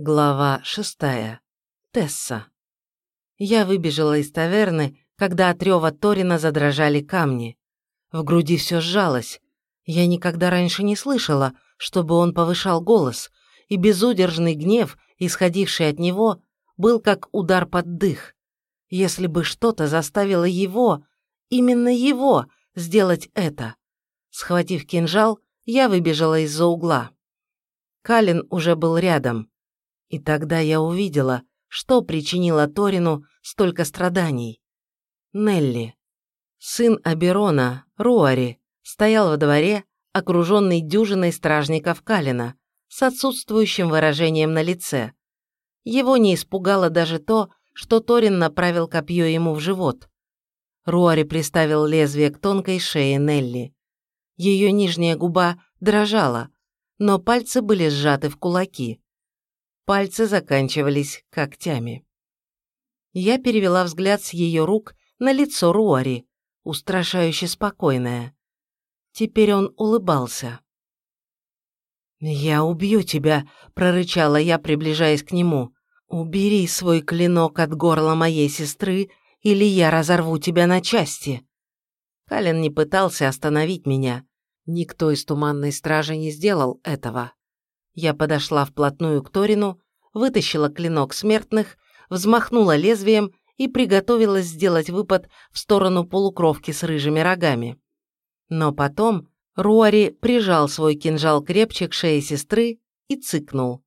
Глава шестая. Тесса. Я выбежала из таверны, когда от рева Торина задрожали камни. В груди все сжалось. Я никогда раньше не слышала, чтобы он повышал голос, и безудержный гнев, исходивший от него, был как удар под дых. Если бы что-то заставило его, именно его, сделать это. Схватив кинжал, я выбежала из-за угла. Калин уже был рядом. И тогда я увидела, что причинило Торину столько страданий. Нелли, сын Аберона, Руари, стоял во дворе, окруженный дюжиной стражников Калина, с отсутствующим выражением на лице. Его не испугало даже то, что Торин направил копье ему в живот. Руари приставил лезвие к тонкой шее Нелли. Ее нижняя губа дрожала, но пальцы были сжаты в кулаки. Пальцы заканчивались когтями. Я перевела взгляд с ее рук на лицо Руари, устрашающе спокойное. Теперь он улыбался. «Я убью тебя», — прорычала я, приближаясь к нему. «Убери свой клинок от горла моей сестры, или я разорву тебя на части». Калин не пытался остановить меня. Никто из туманной стражи не сделал этого. Я подошла вплотную к Торину, вытащила клинок смертных, взмахнула лезвием и приготовилась сделать выпад в сторону полукровки с рыжими рогами. Но потом Руари прижал свой кинжал крепче к шее сестры и цыкнул.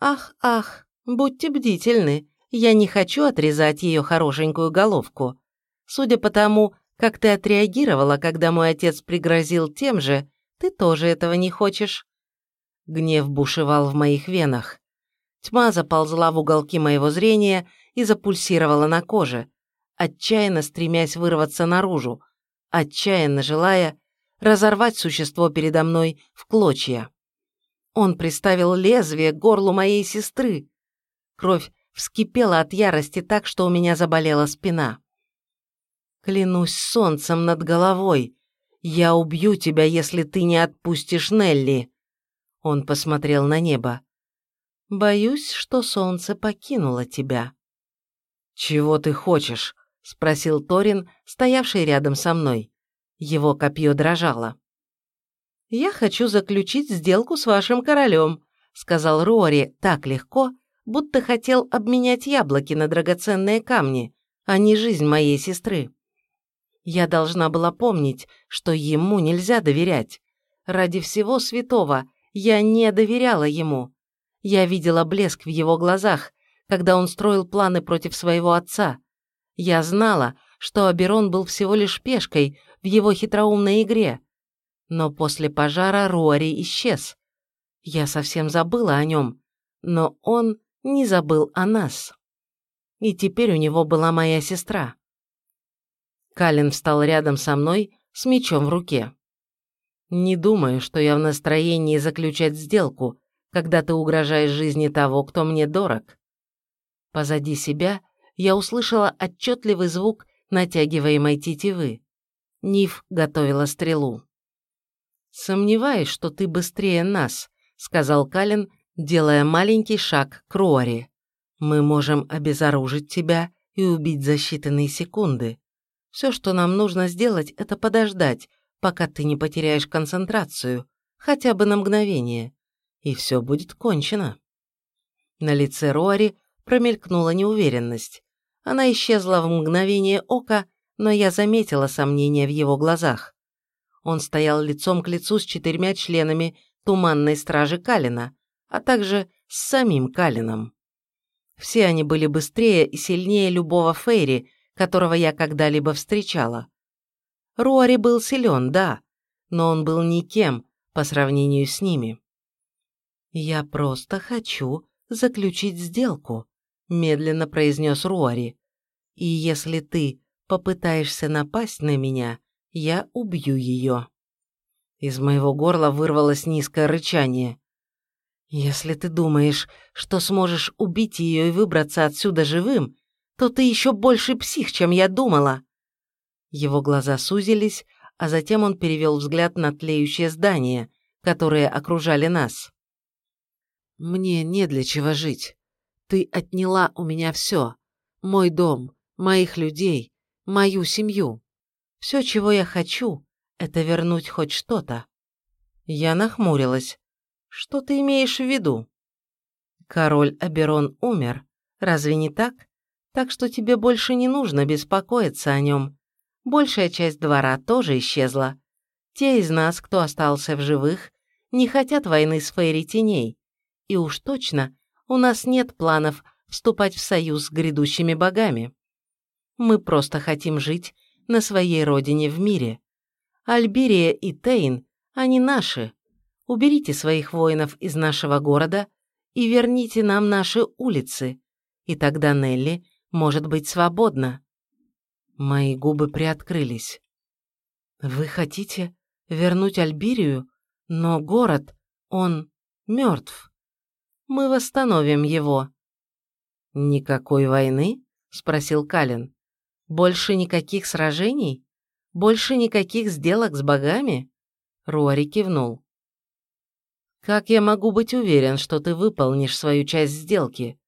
«Ах, ах, будьте бдительны, я не хочу отрезать ее хорошенькую головку. Судя по тому, как ты отреагировала, когда мой отец пригрозил тем же, ты тоже этого не хочешь». Гнев бушевал в моих венах. Тьма заползла в уголки моего зрения и запульсировала на коже, отчаянно стремясь вырваться наружу, отчаянно желая разорвать существо передо мной в клочья. Он приставил лезвие к горлу моей сестры. Кровь вскипела от ярости так, что у меня заболела спина. Клянусь солнцем над головой. Я убью тебя, если ты не отпустишь Нелли. Он посмотрел на небо. Боюсь, что солнце покинуло тебя. Чего ты хочешь? спросил Торин, стоявший рядом со мной. Его копье дрожало. «Я хочу заключить сделку с вашим королем», сказал Руори так легко, будто хотел обменять яблоки на драгоценные камни, а не жизнь моей сестры. Я должна была помнить, что ему нельзя доверять. Ради всего святого я не доверяла ему. Я видела блеск в его глазах, когда он строил планы против своего отца. Я знала, что Аберон был всего лишь пешкой в его хитроумной игре. Но после пожара Руари исчез. Я совсем забыла о нем, но он не забыл о нас. И теперь у него была моя сестра. Калин встал рядом со мной с мечом в руке. «Не думаю, что я в настроении заключать сделку, когда ты угрожаешь жизни того, кто мне дорог». Позади себя я услышала отчетливый звук натягиваемой тетивы. Ниф готовила стрелу. «Сомневаюсь, что ты быстрее нас», — сказал Калин, делая маленький шаг к Руари. «Мы можем обезоружить тебя и убить за считанные секунды. Все, что нам нужно сделать, это подождать, пока ты не потеряешь концентрацию, хотя бы на мгновение, и все будет кончено». На лице Руари промелькнула неуверенность. Она исчезла в мгновение ока, но я заметила сомнение в его глазах. Он стоял лицом к лицу с четырьмя членами туманной стражи Калина, а также с самим Калином. Все они были быстрее и сильнее любого Фейри, которого я когда-либо встречала. Руари был силен, да, но он был никем по сравнению с ними. «Я просто хочу заключить сделку», — медленно произнес Руари. «И если ты попытаешься напасть на меня, я убью ее». Из моего горла вырвалось низкое рычание. «Если ты думаешь, что сможешь убить ее и выбраться отсюда живым, то ты еще больше псих, чем я думала». Его глаза сузились, а затем он перевел взгляд на тлеющее здание, которые окружали нас. Мне не для чего жить. Ты отняла у меня все. Мой дом, моих людей, мою семью. Все, чего я хочу, это вернуть хоть что-то. Я нахмурилась. Что ты имеешь в виду? Король Аберон умер, разве не так? Так что тебе больше не нужно беспокоиться о нем. Большая часть двора тоже исчезла. Те из нас, кто остался в живых, не хотят войны с Фейри Теней. И уж точно у нас нет планов вступать в союз с грядущими богами. Мы просто хотим жить на своей родине в мире. Альберия и Тейн, они наши. Уберите своих воинов из нашего города и верните нам наши улицы, и тогда Нелли может быть свободна. Мои губы приоткрылись. Вы хотите вернуть Альберию, но город, он мертв. Мы восстановим его. Никакой войны? спросил Калин. Больше никаких сражений? Больше никаких сделок с богами? Руари кивнул. «Как я могу быть уверен, что ты выполнишь свою часть сделки?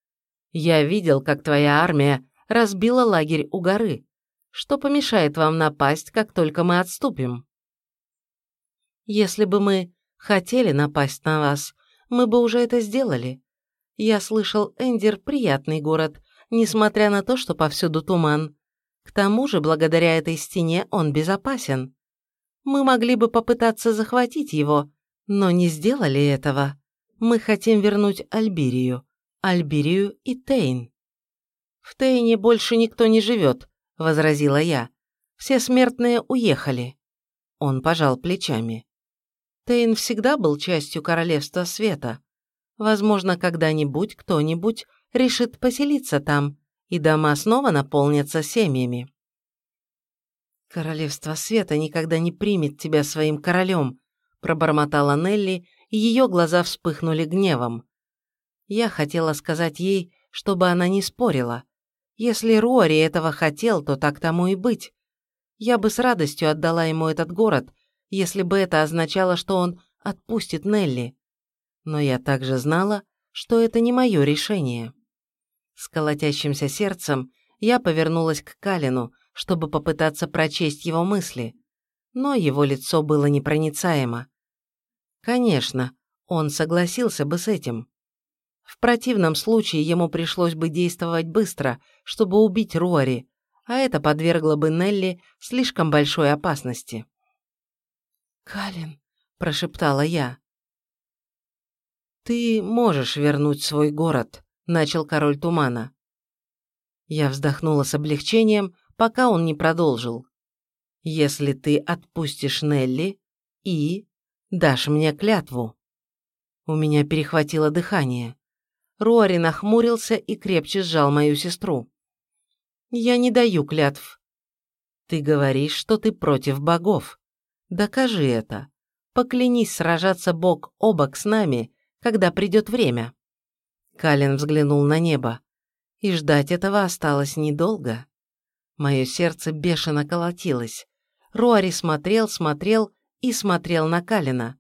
Я видел, как твоя армия разбила лагерь у горы. Что помешает вам напасть, как только мы отступим?» «Если бы мы хотели напасть на вас, мы бы уже это сделали. Я слышал, Эндер – приятный город, несмотря на то, что повсюду туман. К тому же, благодаря этой стене он безопасен. Мы могли бы попытаться захватить его, но не сделали этого. Мы хотим вернуть Альбирию. Альбирию и Тейн. «В Тейне больше никто не живет», — возразила я. «Все смертные уехали». Он пожал плечами. Тейн всегда был частью Королевства Света. Возможно, когда-нибудь кто-нибудь решит поселиться там, и дома снова наполнятся семьями. «Королевство Света никогда не примет тебя своим королем», пробормотала Нелли, и ее глаза вспыхнули гневом. Я хотела сказать ей, чтобы она не спорила. Если Руари этого хотел, то так тому и быть. Я бы с радостью отдала ему этот город, если бы это означало, что он отпустит Нелли. Но я также знала, что это не мое решение. С колотящимся сердцем я повернулась к Калину, чтобы попытаться прочесть его мысли, но его лицо было непроницаемо. Конечно, он согласился бы с этим. В противном случае ему пришлось бы действовать быстро, чтобы убить Руари, а это подвергло бы Нелли слишком большой опасности. «Калин», — прошептала я. «Ты можешь вернуть свой город», — начал король тумана. Я вздохнула с облегчением, пока он не продолжил. «Если ты отпустишь Нелли и дашь мне клятву». У меня перехватило дыхание. Руари нахмурился и крепче сжал мою сестру. «Я не даю клятв». «Ты говоришь, что ты против богов. Докажи это. Поклянись сражаться бок о бок с нами, когда придет время». Калин взглянул на небо. И ждать этого осталось недолго. Мое сердце бешено колотилось. Руари смотрел, смотрел и смотрел на Калина.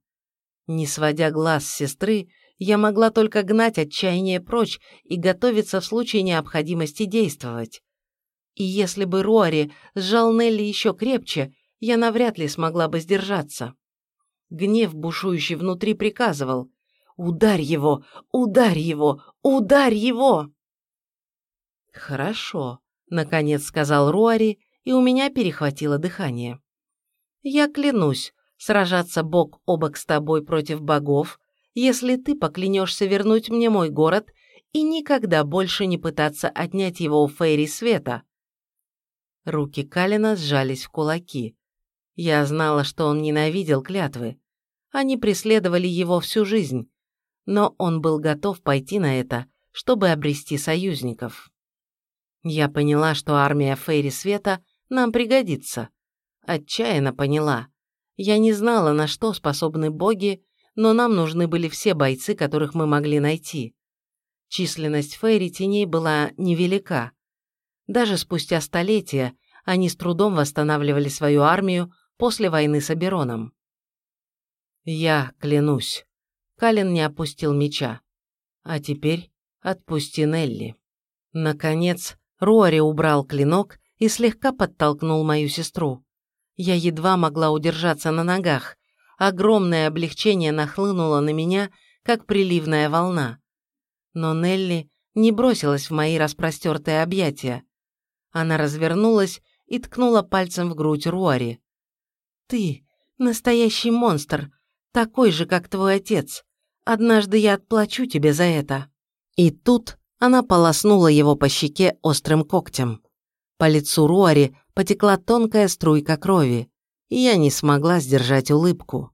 Не сводя глаз с сестры, я могла только гнать отчаяние прочь и готовиться в случае необходимости действовать. И если бы Руари сжал Нелли еще крепче, я навряд ли смогла бы сдержаться. Гнев, бушующий внутри, приказывал «Ударь его! Ударь его! Ударь его!» «Хорошо», — наконец сказал Руари, и у меня перехватило дыхание. «Я клянусь сражаться бок о бок с тобой против богов, если ты поклянешься вернуть мне мой город и никогда больше не пытаться отнять его у Фейри Света». Руки Калина сжались в кулаки. Я знала, что он ненавидел клятвы. Они преследовали его всю жизнь, но он был готов пойти на это, чтобы обрести союзников. Я поняла, что армия Фейри Света нам пригодится. Отчаянно поняла. Я не знала, на что способны боги, но нам нужны были все бойцы, которых мы могли найти. Численность Фейри Теней была невелика. Даже спустя столетия они с трудом восстанавливали свою армию после войны с Абероном. «Я клянусь». Калин не опустил меча. А теперь отпусти Нелли. Наконец, Руари убрал клинок и слегка подтолкнул мою сестру. Я едва могла удержаться на ногах. Огромное облегчение нахлынуло на меня, как приливная волна. Но Нелли не бросилась в мои распростертые объятия. Она развернулась и ткнула пальцем в грудь Руари. «Ты настоящий монстр, такой же, как твой отец. Однажды я отплачу тебе за это». И тут она полоснула его по щеке острым когтем. По лицу Руари потекла тонкая струйка крови, и я не смогла сдержать улыбку.